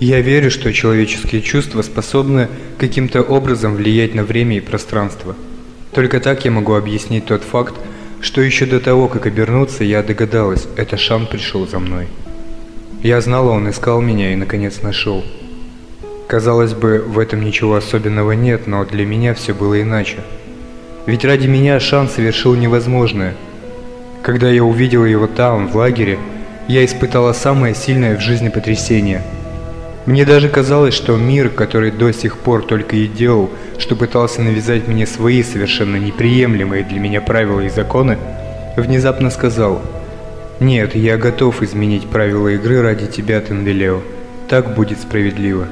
Я верю, что человеческие чувства способны каким-то образом влиять на время и пространство. Только так я могу объяснить тот факт, что еще до того, как обернуться, я догадалась, это Шан пришел за мной. Я знала, он искал меня и наконец нашел. Казалось бы, в этом ничего особенного нет, но для меня все было иначе. Ведь ради меня Шан совершил невозможное. Когда я увидела его там, в лагере, я испытала самое сильное в жизни потрясение. Мне даже казалось, что мир, который до сих пор только и делал, что пытался навязать мне свои совершенно неприемлемые для меня правила и законы, внезапно сказал «Нет, я готов изменить правила игры ради тебя, Тенделео. Так будет справедливо».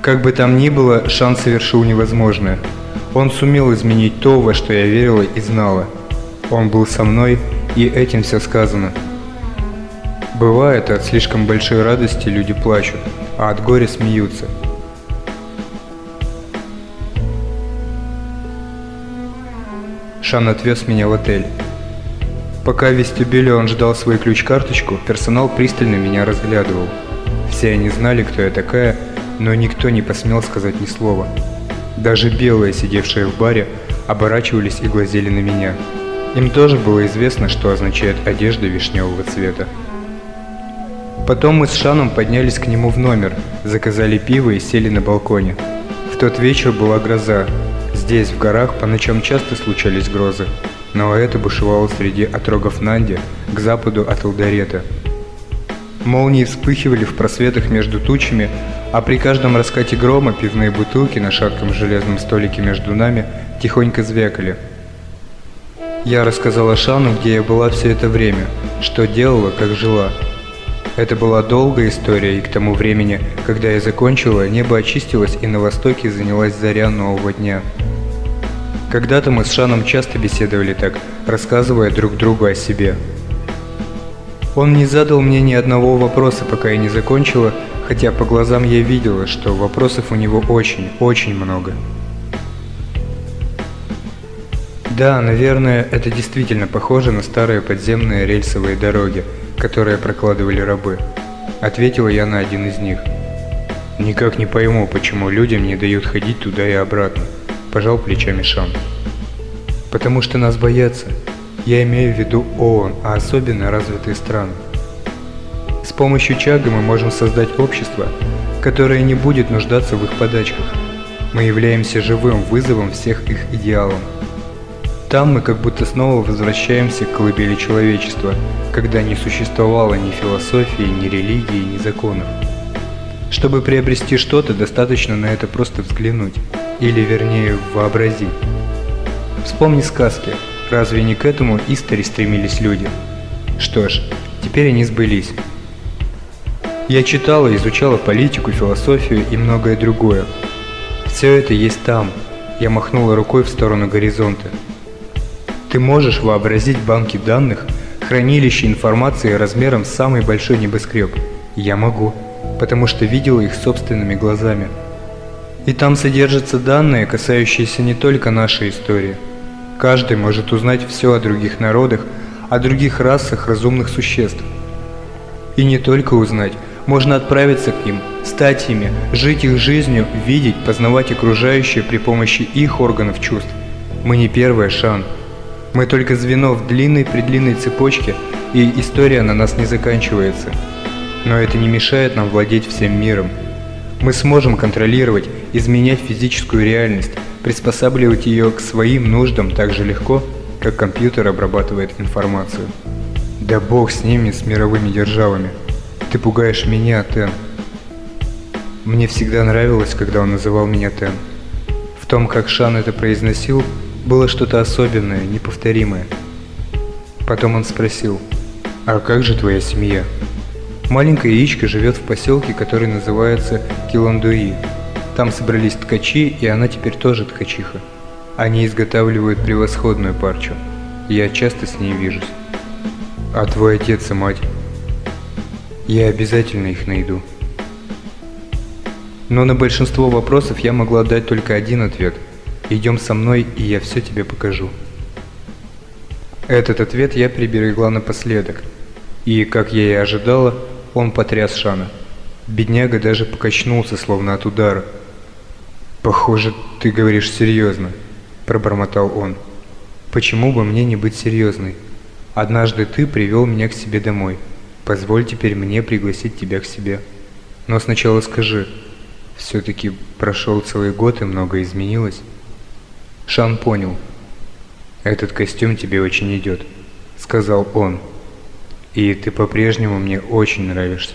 Как бы там ни было, Шан совершил невозможное. Он сумел изменить то, во что я верила и знала. Он был со мной, и этим все сказано. Бывает, от слишком большой радости люди плачут, а от горя смеются. Шан отвез меня в отель. Пока в вестибюле он ждал свою ключ-карточку, персонал пристально меня разглядывал. Все они знали, кто я такая, но никто не посмел сказать ни слова. Даже белые, сидевшие в баре, оборачивались и глазели на меня. Им тоже было известно, что означает одежда вишневого цвета. Потом мы с Шаном поднялись к нему в номер, заказали пиво и сели на балконе. В тот вечер была гроза. Здесь, в горах, по ночам часто случались грозы, но это бушевало среди отрогов Нанди, к западу от Элдорета. Молнии вспыхивали в просветах между тучами, а при каждом раскате грома пивные бутылки на шатком железном столике между нами тихонько звякали. Я рассказала Шану, где я была все это время, что делала, как жила. Это была долгая история, и к тому времени, когда я закончила, небо очистилось и на востоке занялась заря нового дня. Когда-то мы с Шаном часто беседовали так, рассказывая друг другу о себе. Он не задал мне ни одного вопроса, пока я не закончила, хотя по глазам я видела, что вопросов у него очень, очень много. Да, наверное, это действительно похоже на старые подземные рельсовые дороги, которые прокладывали рабы. Ответила я на один из них. Никак не пойму, почему людям не дают ходить туда и обратно. Пожал плечами Шан. Потому что нас боятся. Я имею в виду ООН, а особенно развитые страны. С помощью Чага мы можем создать общество, которое не будет нуждаться в их подачках. Мы являемся живым вызовом всех их идеалам. Там мы как будто снова возвращаемся к колыбели человечества, когда не существовало ни философии, ни религии, ни законов. Чтобы приобрести что-то, достаточно на это просто взглянуть, или вернее вообразить. Вспомни сказки, разве не к этому истори стремились люди? Что ж, теперь они сбылись. Я читала, изучала политику, философию и многое другое. Все это есть там. Я махнула рукой в сторону горизонта. Ты можешь вообразить банки данных, хранилище информации размером с самый большой небоскреб? Я могу, потому что видела их собственными глазами. И там содержатся данные, касающиеся не только нашей истории. Каждый может узнать все о других народах, о других расах разумных существ. И не только узнать, можно отправиться к ним, стать ими, жить их жизнью, видеть, познавать окружающее при помощи их органов чувств. Мы не первая Шан. Мы только звено в длинной-предлинной цепочке, и история на нас не заканчивается. Но это не мешает нам владеть всем миром. Мы сможем контролировать, изменять физическую реальность, приспосабливать ее к своим нуждам так же легко, как компьютер обрабатывает информацию. Да бог с ними, с мировыми державами. Ты пугаешь меня, Тен. Мне всегда нравилось, когда он называл меня Тен. В том, как Шан это произносил, было что-то особенное, неповторимое. Потом он спросил, «А как же твоя семья?» Маленькая яичко живет в поселке, который называется Киландуи. Там собрались ткачи, и она теперь тоже ткачиха. Они изготавливают превосходную парчу. Я часто с ней вижусь. А твой отец и мать? Я обязательно их найду. Но на большинство вопросов я могла дать только один ответ. Идем со мной, и я все тебе покажу. Этот ответ я приберегла напоследок. И, как я и ожидала, он потряс Шана. Бедняга даже покачнулся, словно от удара. «Похоже, ты говоришь серьезно», – пробормотал он. «Почему бы мне не быть серьезной? Однажды ты привел меня к себе домой. Позволь теперь мне пригласить тебя к себе. Но сначала скажи, все-таки прошел целый год и многое изменилось?» Шан понял. «Этот костюм тебе очень идет», — сказал он. «И ты по-прежнему мне очень нравишься».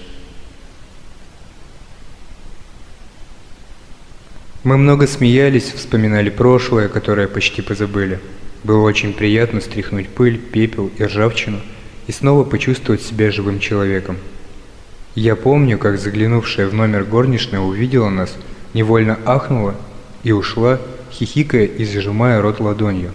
Мы много смеялись, вспоминали прошлое, которое почти позабыли. Было очень приятно стряхнуть пыль, пепел и ржавчину и снова почувствовать себя живым человеком. Я помню, как заглянувшая в номер горничная увидела нас, невольно ахнула и ушла, хихикая и зажимая рот ладонью.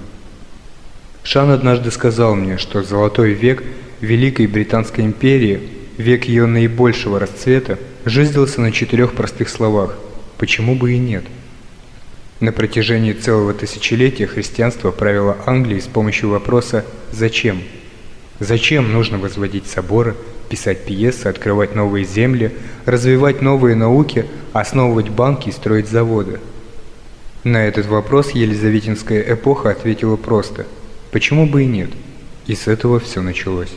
Шан однажды сказал мне, что золотой век Великой Британской империи, век ее наибольшего расцвета, жизнился на четырех простых словах «почему бы и нет?». На протяжении целого тысячелетия христианство правило Англией с помощью вопроса «Зачем?». Зачем нужно возводить соборы, писать пьесы, открывать новые земли, развивать новые науки, основывать банки и строить заводы? На этот вопрос Елизаветинская эпоха ответила просто «Почему бы и нет?». И с этого все началось.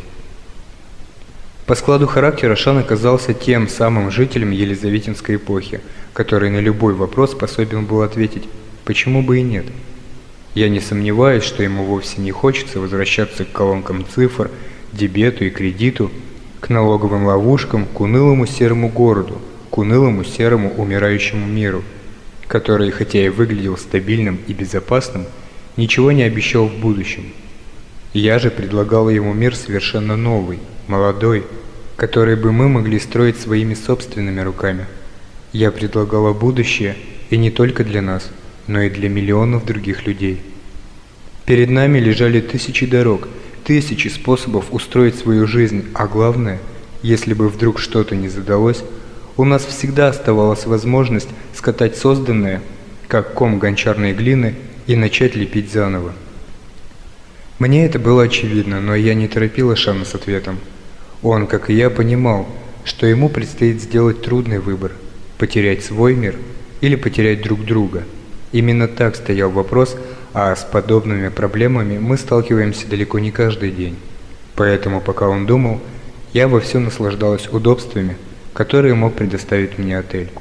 По складу характера Шан оказался тем самым жителем Елизаветинской эпохи – который на любой вопрос способен был ответить «почему бы и нет?». Я не сомневаюсь, что ему вовсе не хочется возвращаться к колонкам цифр, дебету и кредиту, к налоговым ловушкам, к унылому серому городу, к унылому серому умирающему миру, который, хотя и выглядел стабильным и безопасным, ничего не обещал в будущем. Я же предлагал ему мир совершенно новый, молодой, который бы мы могли строить своими собственными руками – я предлагала будущее и не только для нас, но и для миллионов других людей. Перед нами лежали тысячи дорог, тысячи способов устроить свою жизнь, а главное, если бы вдруг что-то не задалось, у нас всегда оставалась возможность скатать созданное, как ком гончарной глины, и начать лепить заново. Мне это было очевидно, но я не торопила Шана с ответом. Он, как и я, понимал, что ему предстоит сделать трудный выбор – потерять свой мир или потерять друг друга. Именно так стоял вопрос, а с подобными проблемами мы сталкиваемся далеко не каждый день. Поэтому, пока он думал, я вовсю наслаждалась удобствами, которые мог предоставить мне отель.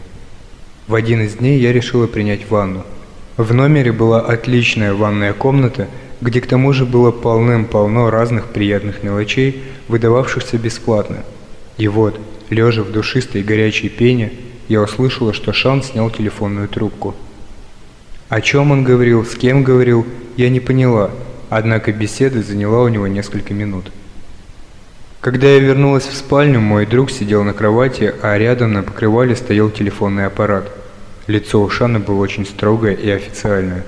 В один из дней я решила принять ванну. В номере была отличная ванная комната, где к тому же было полным-полно разных приятных мелочей, выдававшихся бесплатно. И вот, лежа в душистой горячей пене, я услышала, что Шан снял телефонную трубку. О чем он говорил, с кем говорил, я не поняла, однако беседа заняла у него несколько минут. Когда я вернулась в спальню, мой друг сидел на кровати, а рядом на покрывале стоял телефонный аппарат. Лицо у Шана было очень строгое и официальное.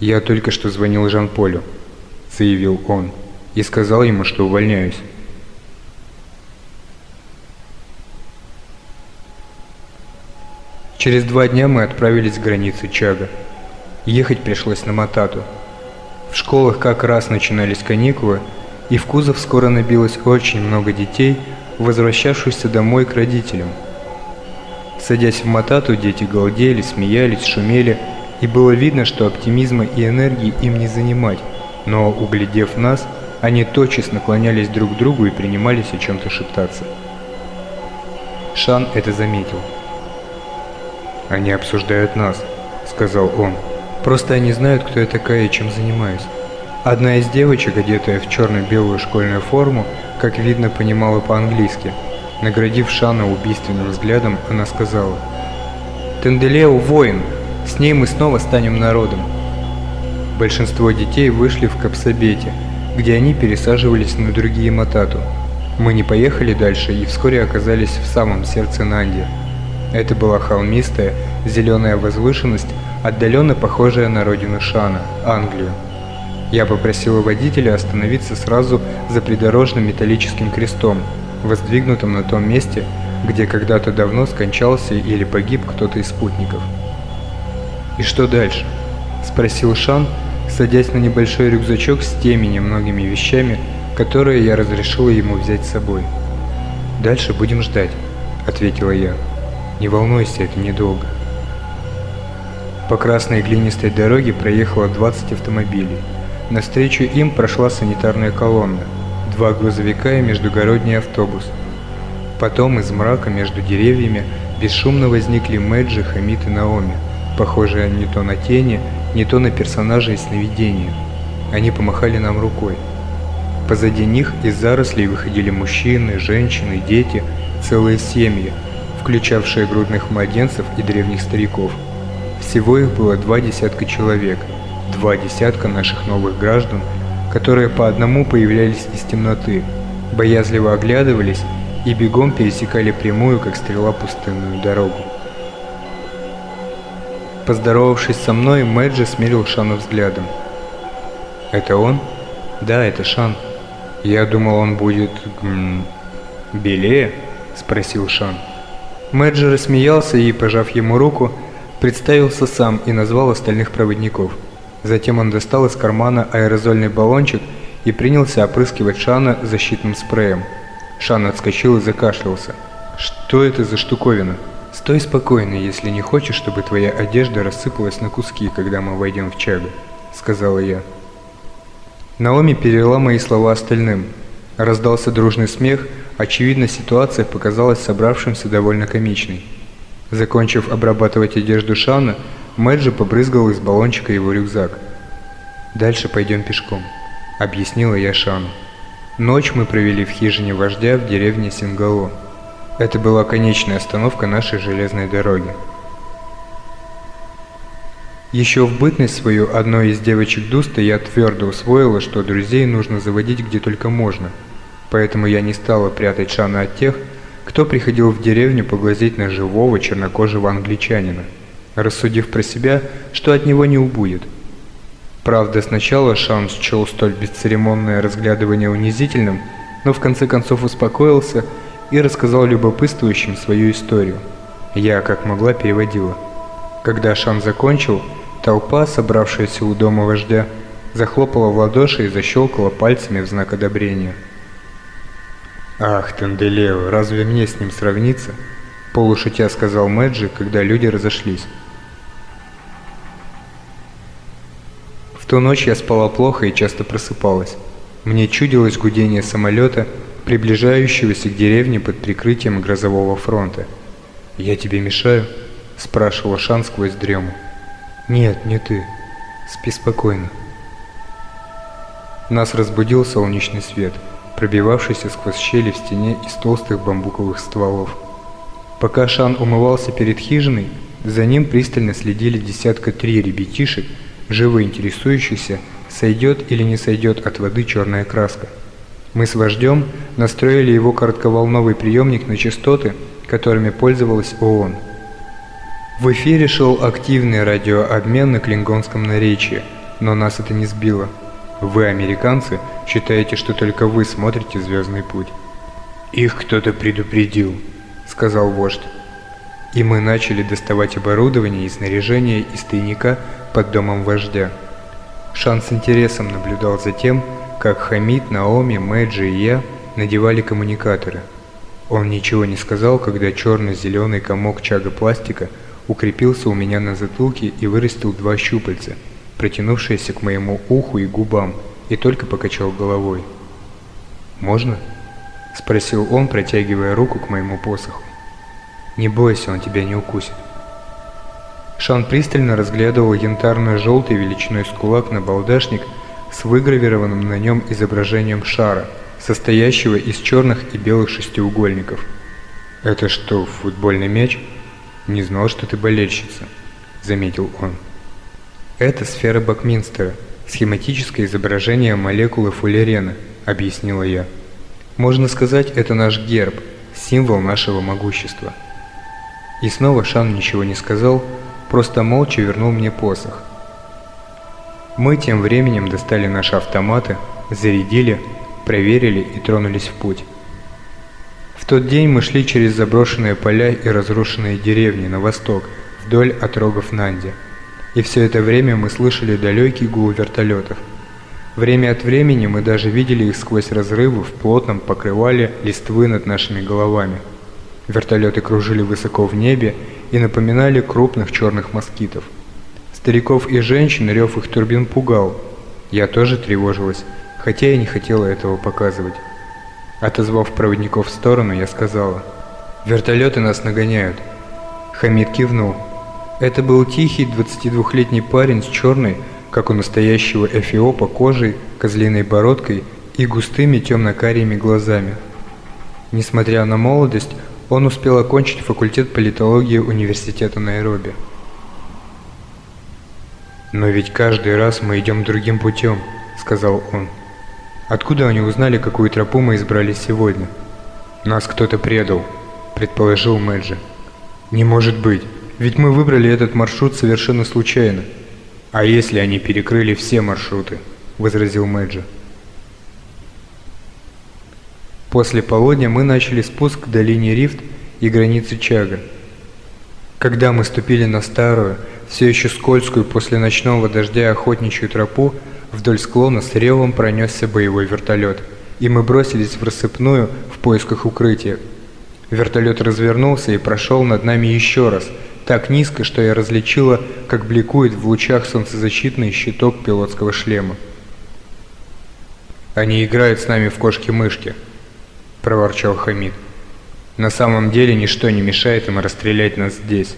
«Я только что звонил Жан-Полю», — заявил он, — «и сказал ему, что увольняюсь». Через два дня мы отправились к границе Чага. Ехать пришлось на Матату. В школах как раз начинались каникулы, и в кузов скоро набилось очень много детей, возвращавшихся домой к родителям. Садясь в Матату, дети галдели, смеялись, шумели, и было видно, что оптимизма и энергии им не занимать, но, углядев нас, они тотчас наклонялись друг к другу и принимались о чем-то шептаться. Шан это заметил. «Они обсуждают нас», — сказал он. «Просто они знают, кто я такая и чем занимаюсь». Одна из девочек, одетая в черно-белую школьную форму, как видно, понимала по-английски. Наградив Шана убийственным взглядом, она сказала, «Тенделео воин! С ней мы снова станем народом!» Большинство детей вышли в Капсабете, где они пересаживались на другие матату. Мы не поехали дальше и вскоре оказались в самом сердце Нанди. Это была холмистая, зеленая возвышенность, отдаленно похожая на родину Шана, Англию. Я попросила водителя остановиться сразу за придорожным металлическим крестом, воздвигнутым на том месте, где когда-то давно скончался или погиб кто-то из спутников. «И что дальше?» – спросил Шан, садясь на небольшой рюкзачок с теми немногими вещами, которые я разрешила ему взять с собой. «Дальше будем ждать». – ответила я. «Не волнуйся, это недолго». По красной глинистой дороге проехало 20 автомобилей. Навстречу им прошла санитарная колонна, два грузовика и междугородний автобус. Потом из мрака между деревьями бесшумно возникли Мэджи, Хамид и Наоми, похожие не то на тени, не то на персонажей сновидения. Они помахали нам рукой. Позади них из зарослей выходили мужчины, женщины, дети, целые семьи, включавшие грудных младенцев и древних стариков. Всего их было два десятка человек, два десятка наших новых граждан, которые по одному появлялись из темноты, боязливо оглядывались и бегом пересекали прямую, как стрела, пустынную дорогу. Поздоровавшись со мной, Мэджи смерил Шана взглядом. «Это он?» «Да, это Шан». «Я думал, он будет... М белее?» – спросил Шан. Мэджи рассмеялся и, пожав ему руку, представился сам и назвал остальных проводников. Затем он достал из кармана аэрозольный баллончик и принялся опрыскивать Шана защитным спреем. Шан отскочил и закашлялся. «Что это за штуковина?» «Стой спокойно, если не хочешь, чтобы твоя одежда рассыпалась на куски, когда мы войдем в чагу», — сказала я. Наоми перевела мои слова остальным. Раздался дружный смех, очевидно, ситуация показалась собравшимся довольно комичной. Закончив обрабатывать одежду Шана, Мэджи побрызгал из баллончика его рюкзак. «Дальше пойдем пешком», — объяснила я Шану. Ночь мы провели в хижине вождя в деревне Сингало. Это была конечная остановка нашей железной дороги. Еще в бытность свою одной из девочек Дуста я твердо усвоила, что друзей нужно заводить где только можно. Поэтому я не стала прятать Шана от тех, кто приходил в деревню поглазеть на живого чернокожего англичанина, рассудив про себя, что от него не убудет. Правда, сначала Шан счел столь бесцеремонное разглядывание унизительным, но в конце концов успокоился и рассказал любопытствующим свою историю. Я, как могла, переводила. Когда Шан закончил, Толпа, собравшаяся у дома вождя, захлопала в ладоши и защелкала пальцами в знак одобрения. «Ах, Танделео, разве мне с ним сравниться?» – полушутя сказал Мэджи, когда люди разошлись. В ту ночь я спала плохо и часто просыпалась. Мне чудилось гудение самолета, приближающегося к деревне под прикрытием грозового фронта. «Я тебе мешаю?» – спрашивал Шан сквозь дрему. «Нет, не ты. Спи спокойно». Нас разбудил солнечный свет, пробивавшийся сквозь щели в стене из толстых бамбуковых стволов. Пока Шан умывался перед хижиной, за ним пристально следили десятка три ребятишек, живо интересующихся, сойдет или не сойдет от воды черная краска. Мы с вождем настроили его коротковолновый приемник на частоты, которыми пользовалась ООН. В эфире шел активный радиообмен на клингонском наречии, но нас это не сбило. Вы, американцы, считаете, что только вы смотрите «Звездный путь». «Их кто-то предупредил», — сказал вождь. И мы начали доставать оборудование и снаряжение из тайника под домом вождя. Шан с интересом наблюдал за тем, как Хамид, Наоми, Мэджи и я надевали коммуникаторы. Он ничего не сказал, когда черно-зеленый комок чага пластика — укрепился у меня на затылке и вырастил два щупальца, протянувшиеся к моему уху и губам, и только покачал головой. «Можно?» – спросил он, протягивая руку к моему посоху. «Не бойся, он тебя не укусит». Шан пристально разглядывал янтарно-желтый величиной с кулак на балдашник с выгравированным на нем изображением шара, состоящего из черных и белых шестиугольников. «Это что, футбольный мяч?» «Не знал, что ты болельщица», — заметил он. «Это сфера Бакминстера, схематическое изображение молекулы фуллерена», — объяснила я. «Можно сказать, это наш герб, символ нашего могущества». И снова Шан ничего не сказал, просто молча вернул мне посох. Мы тем временем достали наши автоматы, зарядили, проверили и тронулись в путь. В тот день мы шли через заброшенные поля и разрушенные деревни на восток, вдоль отрогов Нанди. И все это время мы слышали далекий гул вертолетов. Время от времени мы даже видели их сквозь разрывы в плотном покрывале листвы над нашими головами. Вертолеты кружили высоко в небе и напоминали крупных черных москитов. Стариков и женщин рев их турбин пугал. Я тоже тревожилась, хотя и не хотела этого показывать. Отозвав проводников в сторону, я сказала, «Вертолеты нас нагоняют». Хамид кивнул. Это был тихий 22-летний парень с черной, как у настоящего эфиопа, кожей, козлиной бородкой и густыми темно-карими глазами. Несмотря на молодость, он успел окончить факультет политологии университета Найроби. «Но ведь каждый раз мы идем другим путем», — сказал он. «Откуда они узнали, какую тропу мы избрали сегодня?» «Нас кто-то предал», — предположил Мэджи. «Не может быть, ведь мы выбрали этот маршрут совершенно случайно». «А если они перекрыли все маршруты?» — возразил Мэджи. После полудня мы начали спуск к долине Рифт и границе Чага. Когда мы ступили на старую, все еще скользкую после ночного дождя охотничью тропу, вдоль склона с ревом пронесся боевой вертолет, и мы бросились в рассыпную в поисках укрытия. Вертолет развернулся и прошел над нами еще раз, так низко, что я различила, как бликует в лучах солнцезащитный щиток пилотского шлема. «Они играют с нами в кошки-мышки», – проворчал Хамид. «На самом деле ничто не мешает им расстрелять нас здесь».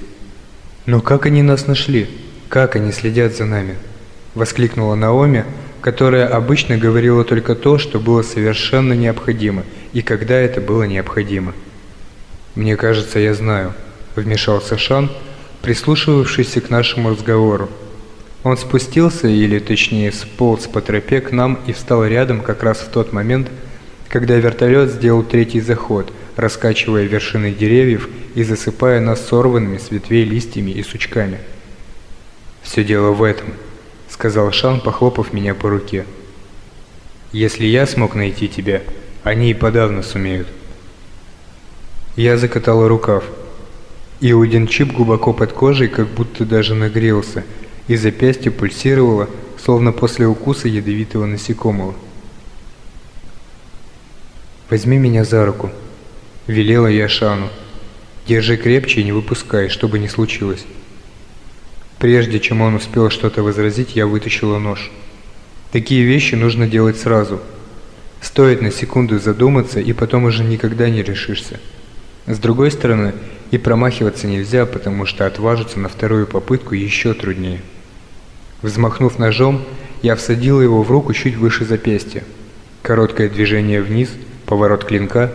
«Но как они нас нашли? Как они следят за нами?» – воскликнула Наоми, которая обычно говорила только то, что было совершенно необходимо, и когда это было необходимо. «Мне кажется, я знаю», – вмешался Шан, прислушивавшийся к нашему разговору. Он спустился, или точнее сполз по тропе к нам и встал рядом как раз в тот момент, когда вертолет сделал третий заход, раскачивая вершины деревьев и засыпая нас сорванными с ветвей листьями и сучками. «Все дело в этом», — сказал Шан, похлопав меня по руке. «Если я смог найти тебя, они и подавно сумеют». Я закатала рукав. И Чип глубоко под кожей как будто даже нагрелся, и запястье пульсировало, словно после укуса ядовитого насекомого. «Возьми меня за руку», — велела я Шану. «Держи крепче и не выпускай, чтобы не случилось». Прежде чем он успел что-то возразить, я вытащила нож. Такие вещи нужно делать сразу. Стоит на секунду задуматься, и потом уже никогда не решишься. С другой стороны, и промахиваться нельзя, потому что отважиться на вторую попытку еще труднее. Взмахнув ножом, я всадила его в руку чуть выше запястья. Короткое движение вниз — Поворот клинка,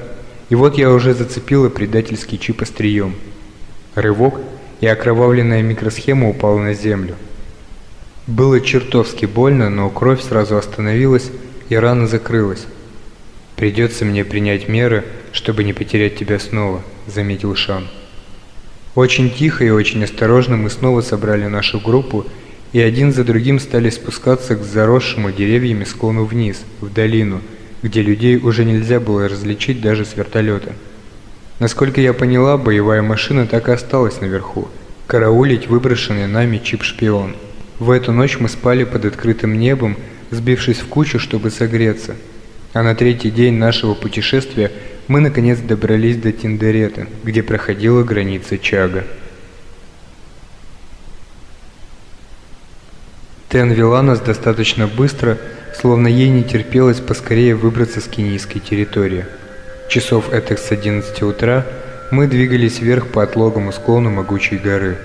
и вот я уже зацепила предательский чип острием. Рывок, и окровавленная микросхема упала на землю. Было чертовски больно, но кровь сразу остановилась, и рана закрылась. «Придется мне принять меры, чтобы не потерять тебя снова», — заметил Шан. Очень тихо и очень осторожно мы снова собрали нашу группу и один за другим стали спускаться к заросшему деревьями склону вниз, в долину, где людей уже нельзя было различить даже с вертолета. Насколько я поняла, боевая машина так и осталась наверху, караулить выброшенный нами чип-шпион. В эту ночь мы спали под открытым небом, сбившись в кучу, чтобы согреться. А на третий день нашего путешествия мы наконец добрались до Тиндерета, где проходила граница Чага. Тен вела нас достаточно быстро, словно ей не терпелось поскорее выбраться с кенийской территории. Часов этих с 11 утра мы двигались вверх по отлогому склону могучей горы.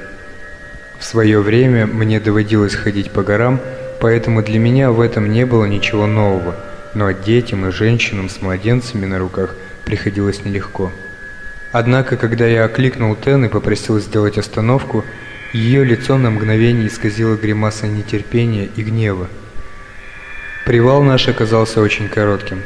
В свое время мне доводилось ходить по горам, поэтому для меня в этом не было ничего нового, но детям и женщинам с младенцами на руках приходилось нелегко. Однако, когда я окликнул Тен и попросил сделать остановку, ее лицо на мгновение исказило гримаса нетерпения и гнева. Привал наш оказался очень коротким.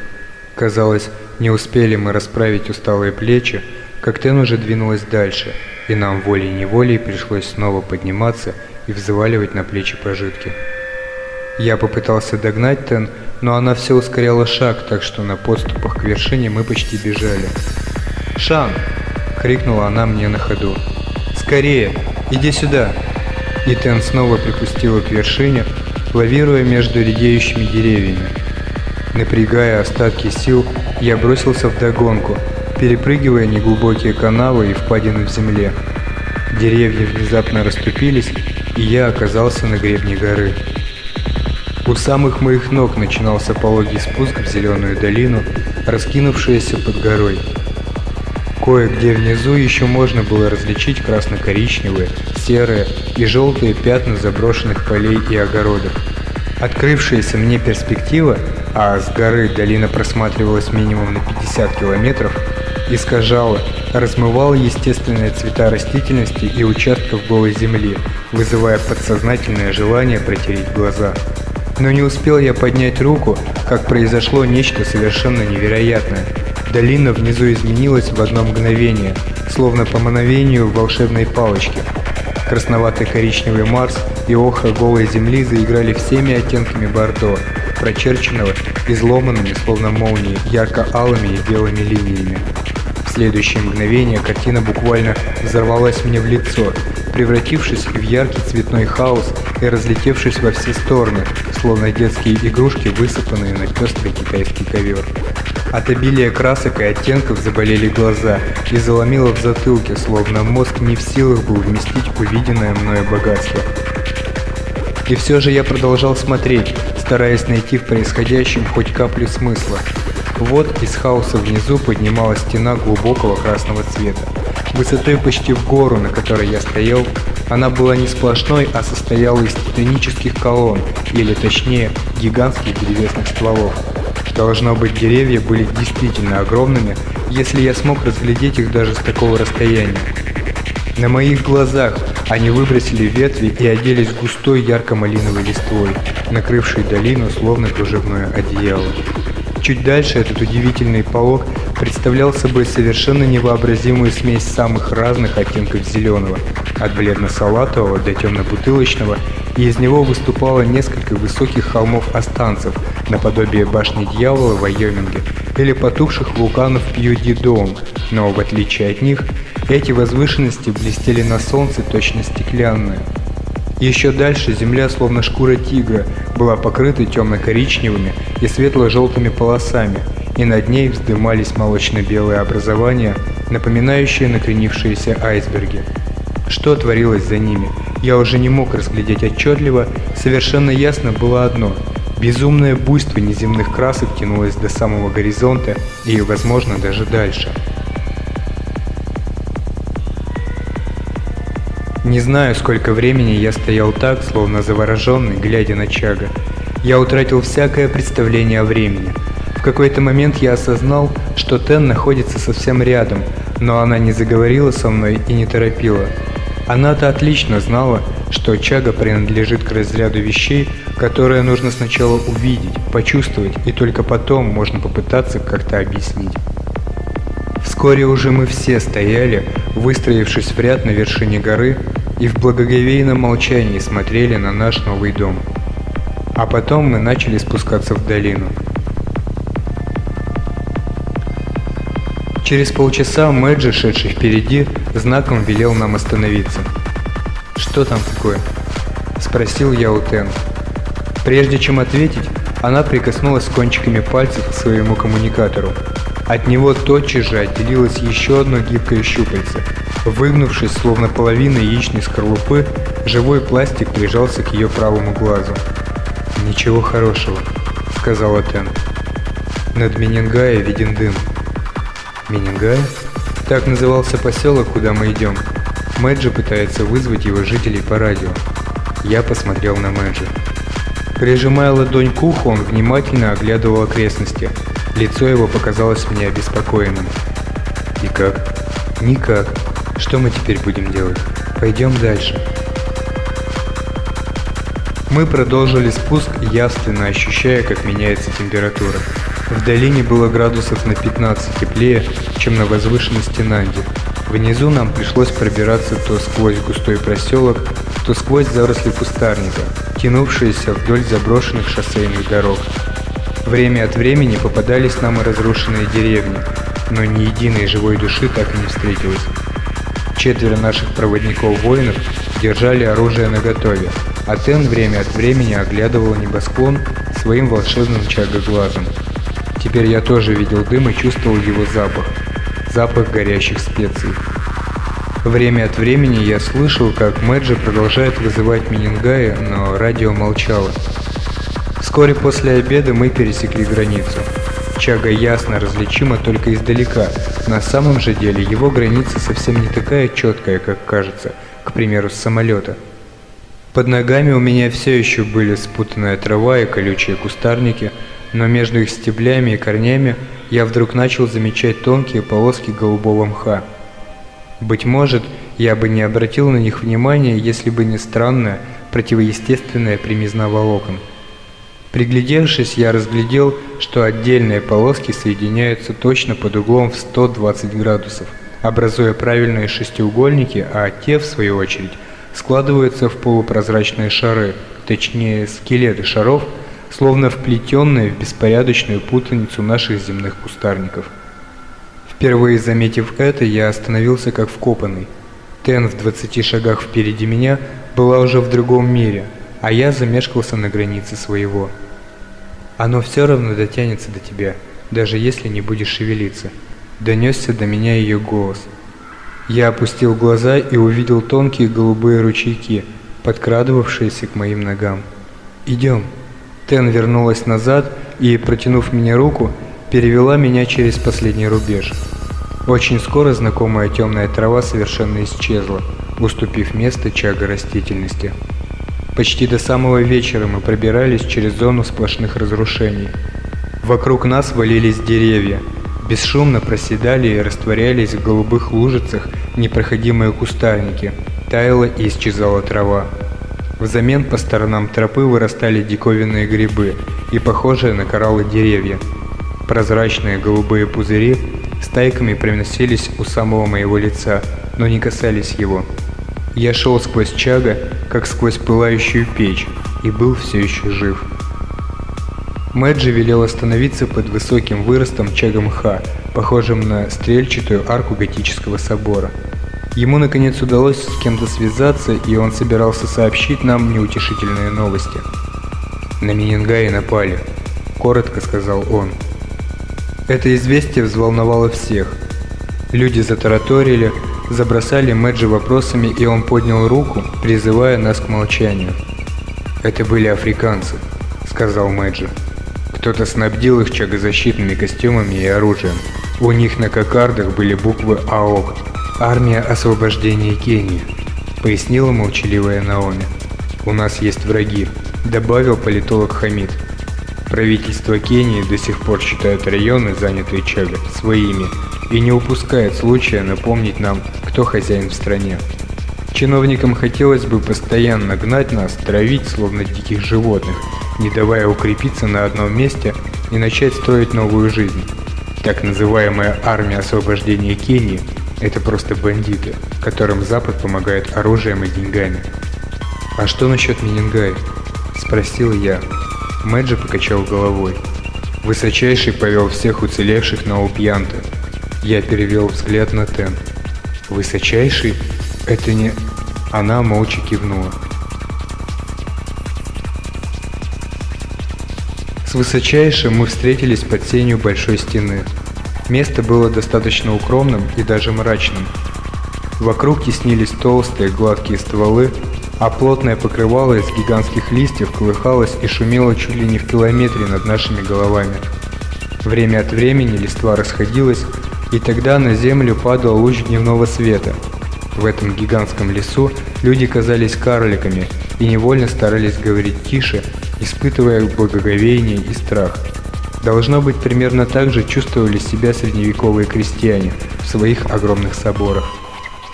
Казалось, не успели мы расправить усталые плечи, как Тен уже двинулась дальше, и нам волей-неволей пришлось снова подниматься и взваливать на плечи пожитки. Я попытался догнать Тен, но она все ускоряла шаг, так что на подступах к вершине мы почти бежали. «Шан!» — крикнула она мне на ходу. «Скорее! Иди сюда!» И Тен снова припустила к вершине, лавируя между редеющими деревьями. Напрягая остатки сил, я бросился в догонку, перепрыгивая неглубокие канавы и впадины в земле. Деревья внезапно расступились, и я оказался на гребне горы. У самых моих ног начинался пологий спуск в зеленую долину, раскинувшуюся под горой. Кое-где внизу еще можно было различить красно-коричневые, серые и желтые пятна заброшенных полей и огородов. Открывшаяся мне перспектива, а с горы долина просматривалась минимум на 50 километров, искажала, размывала естественные цвета растительности и участков голой земли, вызывая подсознательное желание протереть глаза. Но не успел я поднять руку, как произошло нечто совершенно невероятное. Долина внизу изменилась в одно мгновение, словно по мановению волшебной палочки. Красновато-коричневый Марс и охра голой земли заиграли всеми оттенками бордо, прочерченного изломанными, словно молнии, ярко-алыми и белыми линиями. Следующее мгновение картина буквально взорвалась мне в лицо, превратившись в яркий цветной хаос и разлетевшись во все стороны, словно детские игрушки, высыпанные на пестрый китайский ковер. От обилия красок и оттенков заболели глаза и заломило в затылке, словно мозг не в силах был вместить увиденное мною богатство. И все же я продолжал смотреть, стараясь найти в происходящем хоть каплю смысла. Вот из хаоса внизу поднималась стена глубокого красного цвета. Высотой почти в гору, на которой я стоял, она была не сплошной, а состояла из титанических колонн, или точнее, гигантских древесных стволов. Должно быть, деревья были действительно огромными, если я смог разглядеть их даже с такого расстояния. На моих глазах они выбросили ветви и оделись густой ярко-малиновой листвой, накрывшей долину словно кружевное одеяло. Чуть дальше этот удивительный полог представлял собой совершенно невообразимую смесь самых разных оттенков зеленого, от бледно-салатового до темно-бутылочного, и из него выступало несколько высоких холмов-останцев, наподобие башни Дьявола в Вайоминге или потухших вулканов Пьюди-Доум, но в отличие от них, эти возвышенности блестели на солнце точно стеклянные. Еще дальше земля, словно шкура тигра, была покрыта темно-коричневыми и светло-желтыми полосами, и над ней вздымались молочно-белые образования, напоминающие накренившиеся айсберги. Что творилось за ними, я уже не мог разглядеть отчетливо, совершенно ясно было одно – безумное буйство неземных красок тянулось до самого горизонта и, возможно, даже дальше – Не знаю, сколько времени я стоял так, словно завороженный, глядя на Чага. Я утратил всякое представление о времени. В какой-то момент я осознал, что Тен находится совсем рядом, но она не заговорила со мной и не торопила. Она-то отлично знала, что Чага принадлежит к разряду вещей, которые нужно сначала увидеть, почувствовать, и только потом можно попытаться как-то объяснить. Вскоре уже мы все стояли, выстроившись в ряд на вершине горы, и в благоговейном молчании смотрели на наш новый дом. А потом мы начали спускаться в долину. Через полчаса Мэджи, шедший впереди, знаком велел нам остановиться. «Что там такое?» – спросил я у Тен. Прежде чем ответить, она прикоснулась кончиками пальцев к своему коммуникатору. От него тотчас же отделилось еще одно гибкое щупальце. Выгнувшись, словно половина яичной скорлупы, живой пластик прижался к ее правому глазу. «Ничего хорошего», — сказала Тен. «Над Менингая виден дым». «Менингая?» Так назывался поселок, куда мы идем. Мэджи пытается вызвать его жителей по радио. Я посмотрел на Мэджи. Прижимая ладонь к уху, он внимательно оглядывал окрестности — Лицо его показалось мне обеспокоенным. «И как?» «Никак. Что мы теперь будем делать? Пойдем дальше». Мы продолжили спуск, явственно ощущая, как меняется температура. В долине было градусов на 15 теплее, чем на возвышенности Нанди. Внизу нам пришлось пробираться то сквозь густой проселок, то сквозь заросли кустарника, тянувшиеся вдоль заброшенных шоссейных дорог. Время от времени попадались нам и разрушенные деревни, но ни единой живой души так и не встретилось. Четверо наших проводников-воинов держали оружие наготове, а Тен время от времени оглядывал небосклон своим волшебным чагоглазом. Теперь я тоже видел дым и чувствовал его запах. запах горящих специй. Время от времени я слышал, как Мэджи продолжает вызывать Минингая, но радио молчало. Вскоре после обеда мы пересекли границу. Чага ясно различима только издалека. На самом же деле его граница совсем не такая четкая, как кажется, к примеру, с самолета. Под ногами у меня все еще были спутанная трава и колючие кустарники, но между их стеблями и корнями я вдруг начал замечать тонкие полоски голубого мха. Быть может, я бы не обратил на них внимания, если бы не странная, противоестественная примизна волокон. Приглядевшись, я разглядел, что отдельные полоски соединяются точно под углом в 120 градусов, образуя правильные шестиугольники, а те, в свою очередь, складываются в полупрозрачные шары, точнее скелеты шаров, словно вплетенные в беспорядочную путаницу наших земных кустарников. Впервые заметив это, я остановился как вкопанный. Тен в 20 шагах впереди меня была уже в другом мире, а я замешкался на границе своего. Оно все равно дотянется до тебя, даже если не будешь шевелиться. Донесся до меня ее голос – я опустил глаза и увидел тонкие голубые ручейки, подкрадывавшиеся к моим ногам. «Идем». Тен вернулась назад и, протянув мне руку, перевела меня через последний рубеж. Очень скоро знакомая темная трава совершенно исчезла, уступив место чага растительности. Почти до самого вечера мы пробирались через зону сплошных разрушений. Вокруг нас валились деревья – Бесшумно проседали и растворялись в голубых лужицах непроходимые кустарники, таяла и исчезала трава. Взамен по сторонам тропы вырастали диковинные грибы и похожие на кораллы деревья. Прозрачные голубые пузыри стайками приносились у самого моего лица, но не касались его. Я шел сквозь чага, как сквозь пылающую печь, и был все еще жив. Мэджи велел остановиться под высоким выростом Чагамха, похожим на стрельчатую арку готического собора. Ему наконец удалось с кем-то связаться, и он собирался сообщить нам неутешительные новости. «На Минингаи напали», – коротко сказал он. Это известие взволновало всех. Люди затараторили, забросали Мэджи вопросами, и он поднял руку, призывая нас к молчанию. «Это были африканцы», – сказал Мэджи. Кто-то снабдил их чагозащитными костюмами и оружием. У них на кокардах были буквы АОК – «Армия освобождения Кении», – пояснила молчаливая Наоми. «У нас есть враги», – добавил политолог Хамид. Правительство Кении до сих пор считает районы, занятые Чага, своими и не упускает случая напомнить нам, кто хозяин в стране. Чиновникам хотелось бы постоянно гнать нас, травить, словно диких животных, не давая укрепиться на одном месте и начать строить новую жизнь. Так называемая армия освобождения Кении – это просто бандиты, которым Запад помогает оружием и деньгами. «А что насчет Минингай?» – спросил я. Мэджи покачал головой. Высочайший повел всех уцелевших на Упьянта. Я перевел взгляд на Тен. «Высочайший? Это не...» Она молча кивнула. С высочайшим мы встретились под сенью большой стены. Место было достаточно укромным и даже мрачным. Вокруг теснились толстые гладкие стволы, а плотное покрывало из гигантских листьев колыхалось и шумело чуть ли не в километре над нашими головами. Время от времени листва расходилась, и тогда на землю падал луч дневного света. В этом гигантском лесу люди казались карликами и невольно старались говорить тише, испытывая благоговение и страх. Должно быть, примерно так же чувствовали себя средневековые крестьяне в своих огромных соборах.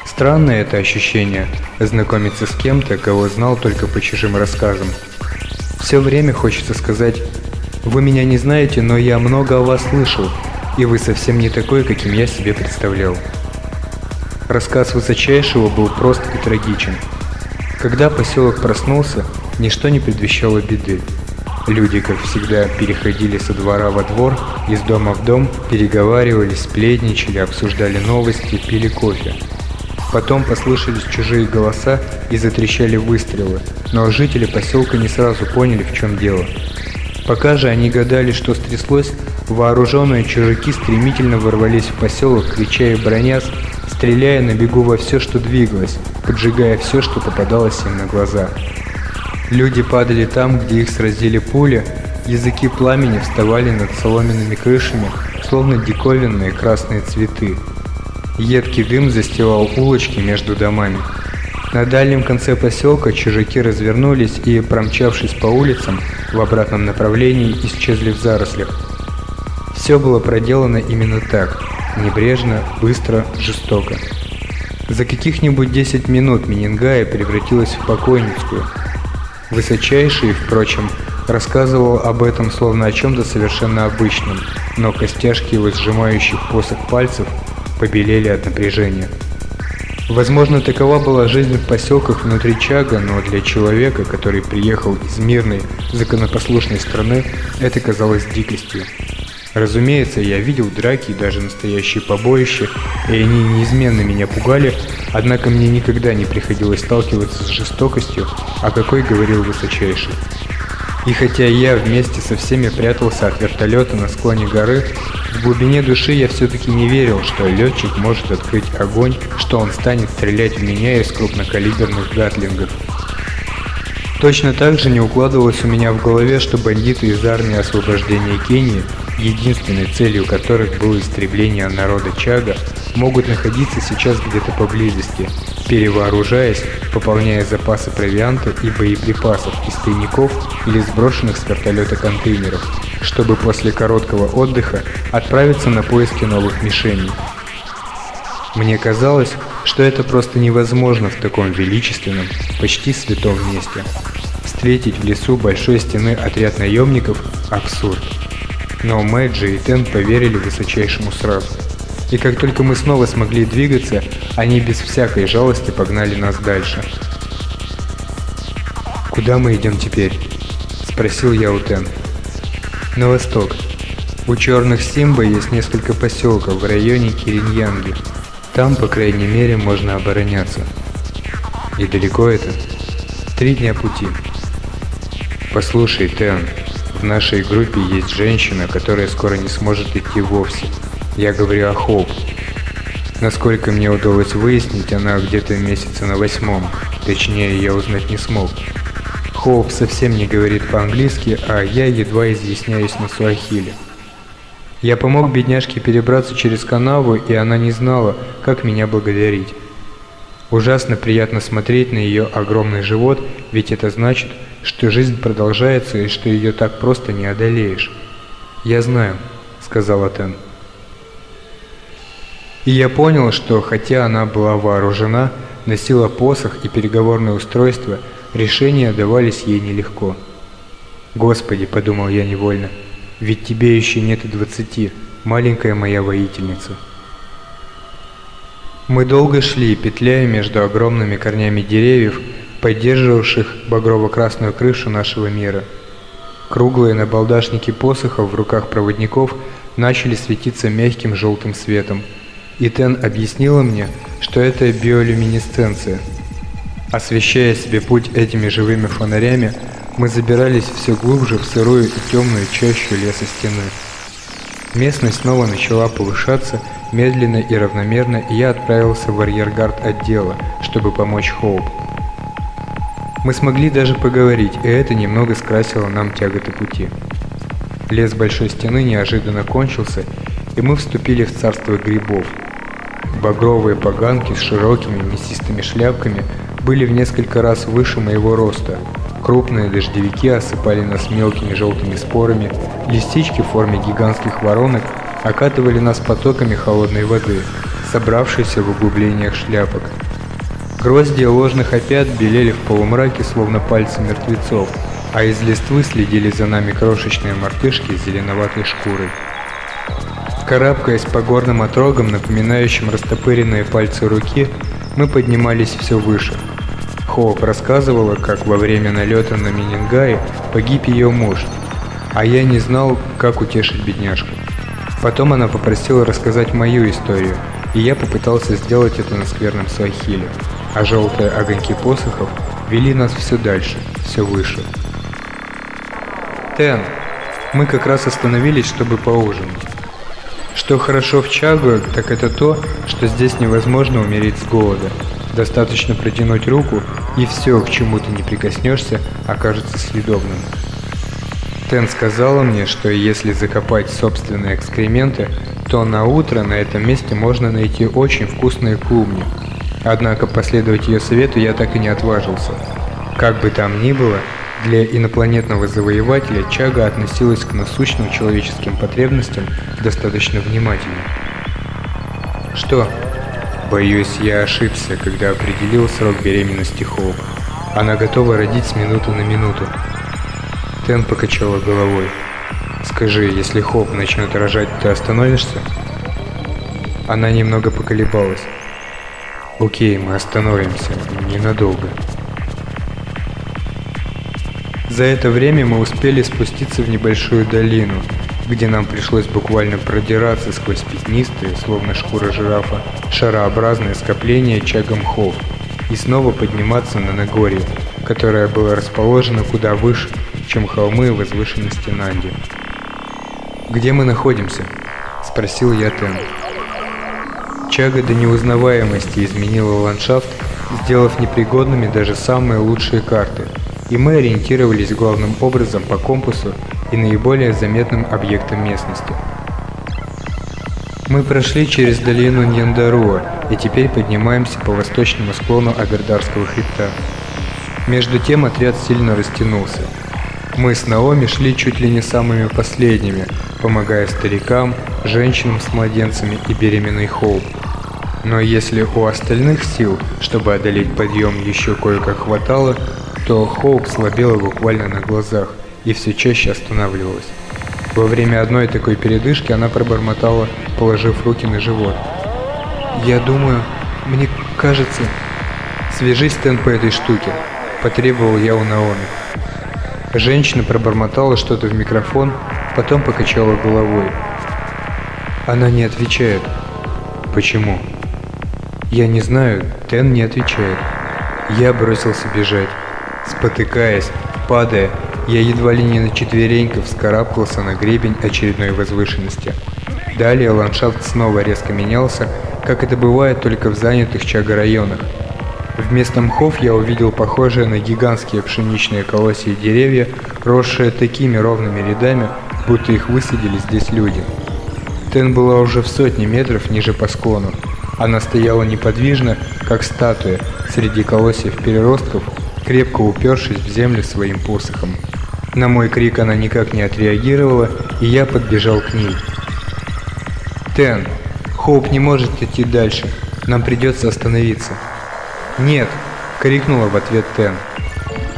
Странное это ощущение – знакомиться с кем-то, кого знал только по чужим рассказам. Все время хочется сказать «Вы меня не знаете, но я много о вас слышал, и вы совсем не такой, каким я себе представлял». Рассказ высочайшего был прост и трагичен. Когда поселок проснулся, ничто не предвещало беды. Люди, как всегда, переходили со двора во двор, из дома в дом, переговаривались, сплетничали, обсуждали новости, пили кофе. Потом послышались чужие голоса и затрещали выстрелы, но жители поселка не сразу поняли, в чем дело. Пока же они гадали, что стряслось, вооруженные чужаки стремительно ворвались в поселок, крича и бронясь, стреляя на бегу во все, что двигалось, поджигая все, что попадалось им на глаза. Люди падали там, где их сразили пули, языки пламени вставали над соломенными крышами, словно диковинные красные цветы. Едкий дым застилал улочки между домами. На дальнем конце поселка чужаки развернулись и, промчавшись по улицам в обратном направлении, исчезли в зарослях. Все было проделано именно так – Небрежно, быстро, жестоко. За каких-нибудь 10 минут Минингая превратилась в покойницкую. Высочайший, впрочем, рассказывал об этом словно о чем-то совершенно обычном, но костяшки его сжимающих посох пальцев побелели от напряжения. Возможно, такова была жизнь в поселках внутри Чага, но для человека, который приехал из мирной, законопослушной страны, это казалось дикостью. Разумеется, я видел драки и даже настоящие побоища, и они неизменно меня пугали, однако мне никогда не приходилось сталкиваться с жестокостью, о какой говорил высочайший. И хотя я вместе со всеми прятался от вертолета на склоне горы, в глубине души я все-таки не верил, что летчик может открыть огонь, что он станет стрелять в меня из крупнокалиберных гатлингов. Точно так же не укладывалось у меня в голове, что бандиты из армии освобождения Кении единственной целью которых было истребление народа Чага, могут находиться сейчас где-то поблизости, перевооружаясь, пополняя запасы провианта и боеприпасов из тайников или сброшенных с вертолета контейнеров, чтобы после короткого отдыха отправиться на поиски новых мишеней. Мне казалось, что это просто невозможно в таком величественном, почти святом месте. Встретить в лесу большой стены отряд наемников – абсурд. Но Мэджи и Тен поверили высочайшему сразу. И как только мы снова смогли двигаться, они без всякой жалости погнали нас дальше. «Куда мы идем теперь?» – спросил я у Тен. «На восток. У черных Симба есть несколько поселков в районе Кириньянги. Там, по крайней мере, можно обороняться. И далеко это? Три дня пути. Послушай, Тен, в нашей группе есть женщина, которая скоро не сможет идти вовсе. Я говорю о Хоуп. Насколько мне удалось выяснить, она где-то месяца на восьмом. Точнее, я узнать не смог. Хоуп совсем не говорит по-английски, а я едва изъясняюсь на суахиле. Я помог бедняжке перебраться через канаву, и она не знала, как меня благодарить. Ужасно приятно смотреть на ее огромный живот, ведь это значит, что жизнь продолжается и что ее так просто не одолеешь. «Я знаю», — сказала Тен. И я понял, что хотя она была вооружена, носила посох и переговорное устройство, решения давались ей нелегко. «Господи», — подумал я невольно, — «ведь тебе еще нет и двадцати, маленькая моя воительница». Мы долго шли, петляя между огромными корнями деревьев, поддерживавших багрово-красную крышу нашего мира. Круглые набалдашники посохов в руках проводников начали светиться мягким желтым светом. И Тен объяснила мне, что это биолюминесценция. Освещая себе путь этими живыми фонарями, мы забирались все глубже в сырую и темную чащу леса стены. Местность снова начала повышаться медленно и равномерно, и я отправился в арьергард отдела, чтобы помочь Хоуп. Мы смогли даже поговорить, и это немного скрасило нам тяготы пути. Лес большой стены неожиданно кончился, и мы вступили в царство грибов. Багровые поганки с широкими мясистыми шляпками были в несколько раз выше моего роста. Крупные дождевики осыпали нас мелкими желтыми спорами, листички в форме гигантских воронок окатывали нас потоками холодной воды, собравшейся в углублениях шляпок. Гроздья ложных опят белели в полумраке, словно пальцы мертвецов, а из листвы следили за нами крошечные мартышки с зеленоватой шкурой. Карабкаясь по горным отрогам, напоминающим растопыренные пальцы руки, мы поднимались все выше. Хоуп рассказывала, как во время налета на Минингай погиб ее муж, а я не знал, как утешить бедняжку. Потом она попросила рассказать мою историю, и я попытался сделать это на скверном суахиле а желтые огоньки посохов вели нас все дальше, все выше. «Тен!» Мы как раз остановились, чтобы поужинать. Что хорошо в Чагу, так это то, что здесь невозможно умереть с голода. Достаточно протянуть руку, и все, к чему ты не прикоснешься, окажется съедобным. Тен сказала мне, что если закопать собственные экскременты, то на утро на этом месте можно найти очень вкусные клубни. Однако последовать ее совету я так и не отважился. Как бы там ни было, для инопланетного завоевателя Чага относилась к насущным человеческим потребностям достаточно внимательно. Что? Боюсь, я ошибся, когда определил срок беременности Хоуп. Она готова родить с минуты на минуту. Тен покачала головой. Скажи, если Хоуп начнет рожать, ты остановишься? Она немного поколебалась. Окей, мы остановимся. Ненадолго. За это время мы успели спуститься в небольшую долину, где нам пришлось буквально продираться сквозь пятнистые, словно шкура жирафа, шарообразное скопление чагомхов и снова подниматься на Нагорье, которое было расположено куда выше, чем холмы и возвышенности Нанди. «Где мы находимся?» – спросил я Тен. Чага до неузнаваемости изменила ландшафт, сделав непригодными даже самые лучшие карты – и мы ориентировались главным образом по компасу и наиболее заметным объектам местности. Мы прошли через долину Ньяндаруа и теперь поднимаемся по восточному склону Абердарского хребта. Между тем отряд сильно растянулся. Мы с Наоми шли чуть ли не самыми последними, помогая старикам, женщинам с младенцами и беременной Хоуп. Но если у остальных сил, чтобы одолеть подъем, еще кое-как хватало, то Хоуп слабела буквально на глазах и все чаще останавливалась. Во время одной такой передышки она пробормотала, положив руки на живот. «Я думаю, мне кажется...» «Свяжись, Тен, по этой штуке», – потребовал я у Наоми. Женщина пробормотала что-то в микрофон, потом покачала головой. Она не отвечает. Почему? Я не знаю, Тен не отвечает. Я бросился бежать. Спотыкаясь, падая, я едва ли не на четвереньках вскарабкался на гребень очередной возвышенности. Далее ландшафт снова резко менялся, как это бывает только в занятых чага-районах. Вместо мхов я увидел похожие на гигантские пшеничные колосья деревья, росшие такими ровными рядами, будто их высадили здесь люди. Тен была уже в сотни метров ниже по склону. Она стояла неподвижно, как статуя, среди колосьев переростков, крепко упершись в землю своим посохом. На мой крик она никак не отреагировала, и я подбежал к ней. «Тен, Хоуп не может идти дальше. Нам придется остановиться». «Нет!» – крикнула в ответ Тен.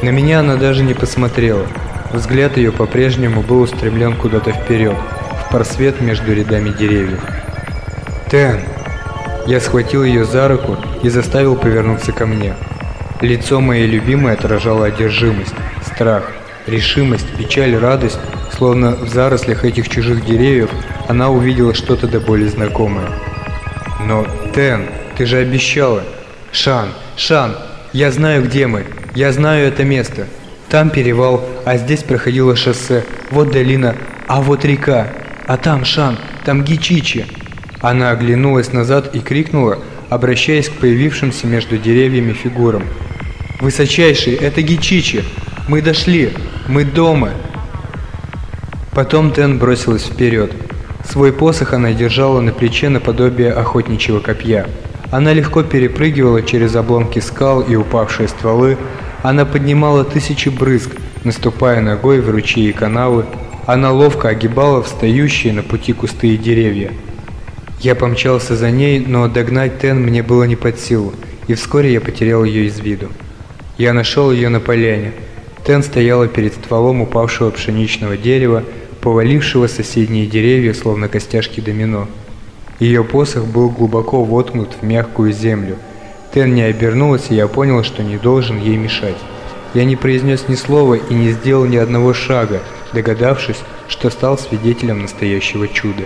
На меня она даже не посмотрела. Взгляд ее по-прежнему был устремлен куда-то вперед, в просвет между рядами деревьев. «Тен!» Я схватил ее за руку и заставил повернуться ко мне. Лицо моей любимой отражало одержимость, страх, решимость, печаль, радость, словно в зарослях этих чужих деревьев она увидела что-то до боли знакомое. «Но, Тен, ты же обещала!» «Шан, Шан, я знаю, где мы, я знаю это место. Там перевал, а здесь проходило шоссе, вот долина, а вот река, а там Шан, там Гичичи». Она оглянулась назад и крикнула, обращаясь к появившимся между деревьями фигурам. «Высочайший, это Гичичи! Мы дошли! Мы дома!» Потом Тен бросилась вперед. Свой посох она держала на плече наподобие охотничьего копья. Она легко перепрыгивала через обломки скал и упавшие стволы. Она поднимала тысячи брызг, наступая ногой в ручьи и канавы. Она ловко огибала встающие на пути кусты и деревья. Я помчался за ней, но догнать Тен мне было не под силу, и вскоре я потерял ее из виду. Я нашел ее на поляне. Тен стояла перед стволом упавшего пшеничного дерева, повалившего соседние деревья, словно костяшки домино. Ее посох был глубоко воткнут в мягкую землю. Тен не обернулась, и я понял, что не должен ей мешать. Я не произнес ни слова и не сделал ни одного шага, догадавшись, что стал свидетелем настоящего чуда.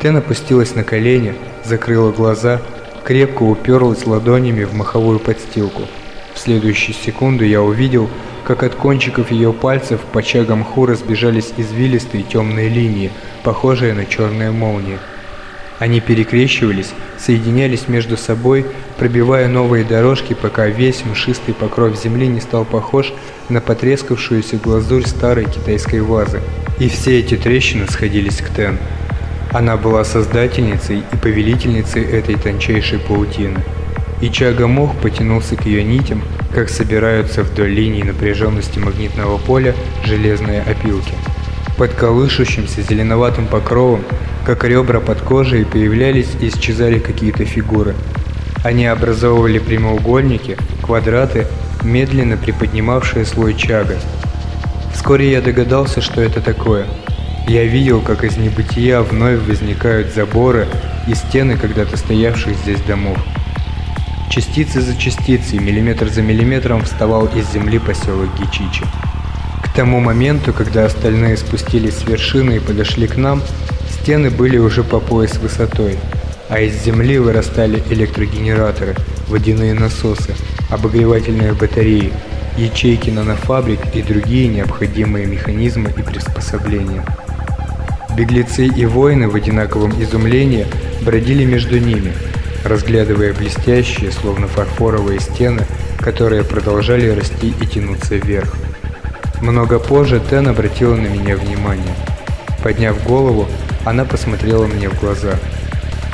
Тен опустилась на колени, закрыла глаза, крепко уперлась ладонями в маховую подстилку. В следующую секунду я увидел, как от кончиков ее пальцев по чагам ху разбежались извилистые темные линии, похожие на черные молнии. Они перекрещивались, соединялись между собой, пробивая новые дорожки, пока весь мшистый покров земли не стал похож на потрескавшуюся глазурь старой китайской вазы. И все эти трещины сходились к Тен. Она была создательницей и повелительницей этой тончайшей паутины. И Чага Мох потянулся к ее нитям, как собираются вдоль линии напряженности магнитного поля железные опилки. Под колышущимся зеленоватым покровом как ребра под кожей, появлялись и исчезали какие-то фигуры. Они образовывали прямоугольники, квадраты, медленно приподнимавшие слой чага. Вскоре я догадался, что это такое. Я видел, как из небытия вновь возникают заборы и стены когда-то стоявших здесь домов. Частицы за частицей, миллиметр за миллиметром вставал из земли поселок Гичичи. К тому моменту, когда остальные спустились с вершины и подошли к нам, Стены были уже по пояс высотой, а из земли вырастали электрогенераторы, водяные насосы, обогревательные батареи, ячейки нанофабрик и другие необходимые механизмы и приспособления. Беглецы и воины в одинаковом изумлении бродили между ними, разглядывая блестящие, словно фарфоровые стены, которые продолжали расти и тянуться вверх. Много позже Тен обратила на меня внимание. Подняв голову, она посмотрела мне в глаза.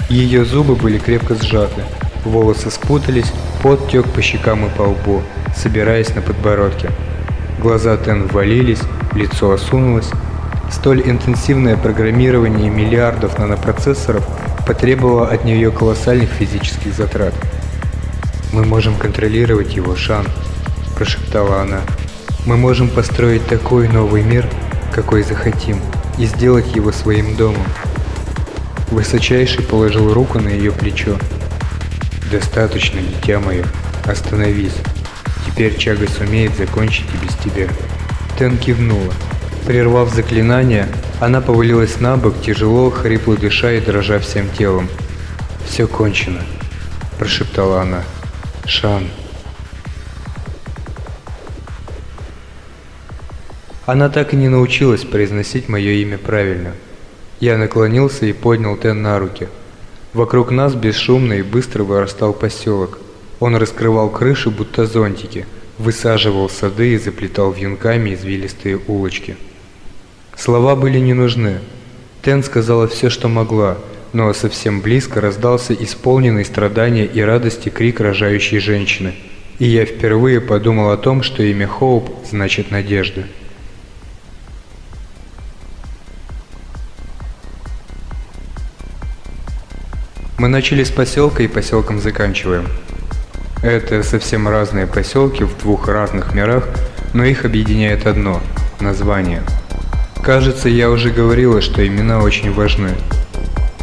Ее зубы были крепко сжаты, волосы спутались, пот тек по щекам и по лбу, собираясь на подбородке. Глаза Тен ввалились, лицо осунулось. Столь интенсивное программирование миллиардов нанопроцессоров потребовало от нее колоссальных физических затрат. «Мы можем контролировать его, Шан», – прошептала она. «Мы можем построить такой новый мир, какой захотим» и сделать его своим домом. Высочайший положил руку на ее плечо. «Достаточно, дитя мое. Остановись. Теперь Чага сумеет закончить и без тебя». Тен кивнула. Прервав заклинание, она повалилась на бок, тяжело, хрипло дыша и дрожа всем телом. «Все кончено», – прошептала она. «Шан». Она так и не научилась произносить мое имя правильно. Я наклонился и поднял Тен на руки. Вокруг нас бесшумно и быстро вырастал поселок. Он раскрывал крыши, будто зонтики, высаживал сады и заплетал вьюнками извилистые улочки. Слова были не нужны. Тен сказала все, что могла, но совсем близко раздался исполненный страдания и радости крик рожающей женщины. И я впервые подумал о том, что имя Хоуп значит «надежда». Мы начали с поселка и поселком заканчиваем. Это совсем разные поселки в двух разных мирах, но их объединяет одно – название. Кажется, я уже говорила, что имена очень важны.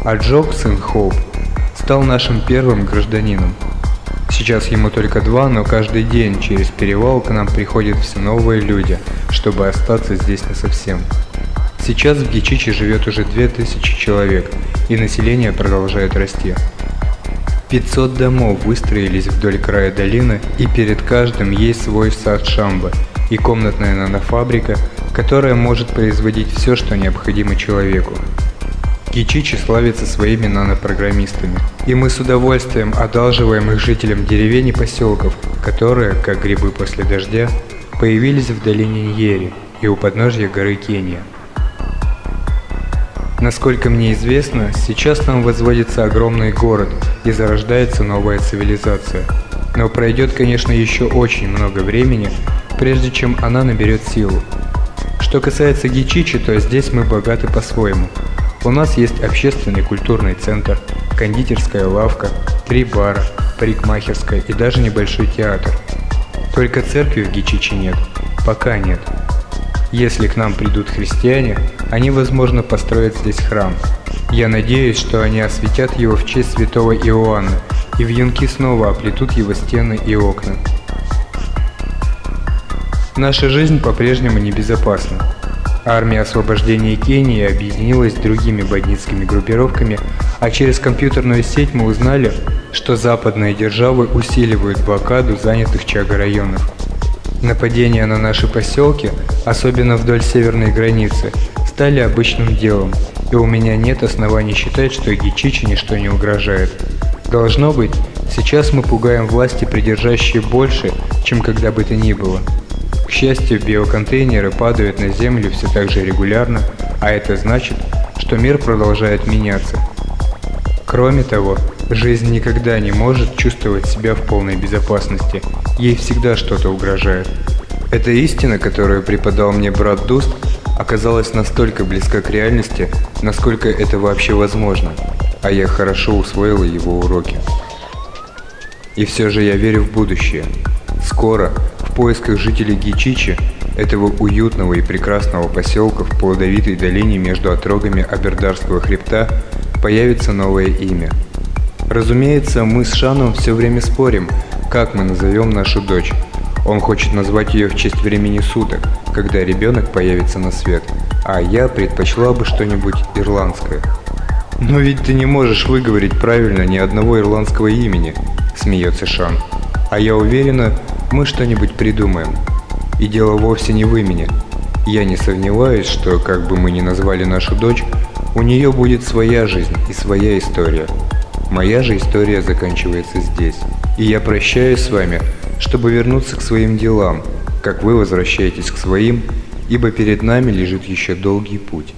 А Джок, сын Хоуп, стал нашим первым гражданином. Сейчас ему только два, но каждый день через перевал к нам приходят все новые люди, чтобы остаться здесь насовсем. Сейчас в Гичичи живет уже 2000 человек, и население продолжает расти. 500 домов выстроились вдоль края долины, и перед каждым есть свой сад Шамба и комнатная нанофабрика, которая может производить все, что необходимо человеку. Гичичи славится своими нанопрограммистами, и мы с удовольствием одалживаем их жителям деревень и поселков, которые, как грибы после дождя, появились в долине Ньери и у подножья горы Кения. Насколько мне известно, сейчас там возводится огромный город и зарождается новая цивилизация. Но пройдет, конечно, еще очень много времени, прежде чем она наберет силу. Что касается Гичичи, то здесь мы богаты по-своему. У нас есть общественный культурный центр, кондитерская лавка, три бара, парикмахерская и даже небольшой театр. Только церкви в Гичичи нет. Пока нет. Если к нам придут христиане, они, возможно, построят здесь храм. Я надеюсь, что они осветят его в честь святого Иоанна, и в юнки снова оплетут его стены и окна. Наша жизнь по-прежнему небезопасна. Армия освобождения Кении объединилась с другими бандитскими группировками, а через компьютерную сеть мы узнали, что западные державы усиливают блокаду занятых Чага районов. Нападения на наши поселки, особенно вдоль северной границы, стали обычным делом, и у меня нет оснований считать, что Гичичи ничто не угрожает. Должно быть, сейчас мы пугаем власти, придержащие больше, чем когда бы то ни было. Счастью, биоконтейнеры падают на землю все так же регулярно, а это значит, что мир продолжает меняться. Кроме того, жизнь никогда не может чувствовать себя в полной безопасности, ей всегда что-то угрожает. Эта истина, которую преподал мне брат Дуст, оказалась настолько близка к реальности, насколько это вообще возможно, а я хорошо усвоил его уроки. И все же я верю в будущее. Скоро, в поисках жителей Гичичи, этого уютного и прекрасного поселка в плодовитой долине между отрогами Абердарского хребта, появится новое имя. Разумеется, мы с Шаном все время спорим, как мы назовем нашу дочь. Он хочет назвать ее в честь времени суток, когда ребенок появится на свет, а я предпочла бы что-нибудь ирландское. «Но ведь ты не можешь выговорить правильно ни одного ирландского имени», – смеется Шан. «А я уверена, мы что-нибудь придумаем. И дело вовсе не в имени. Я не сомневаюсь, что, как бы мы ни назвали нашу дочь, у нее будет своя жизнь и своя история. Моя же история заканчивается здесь. И я прощаюсь с вами, чтобы вернуться к своим делам, как вы возвращаетесь к своим, ибо перед нами лежит еще долгий путь.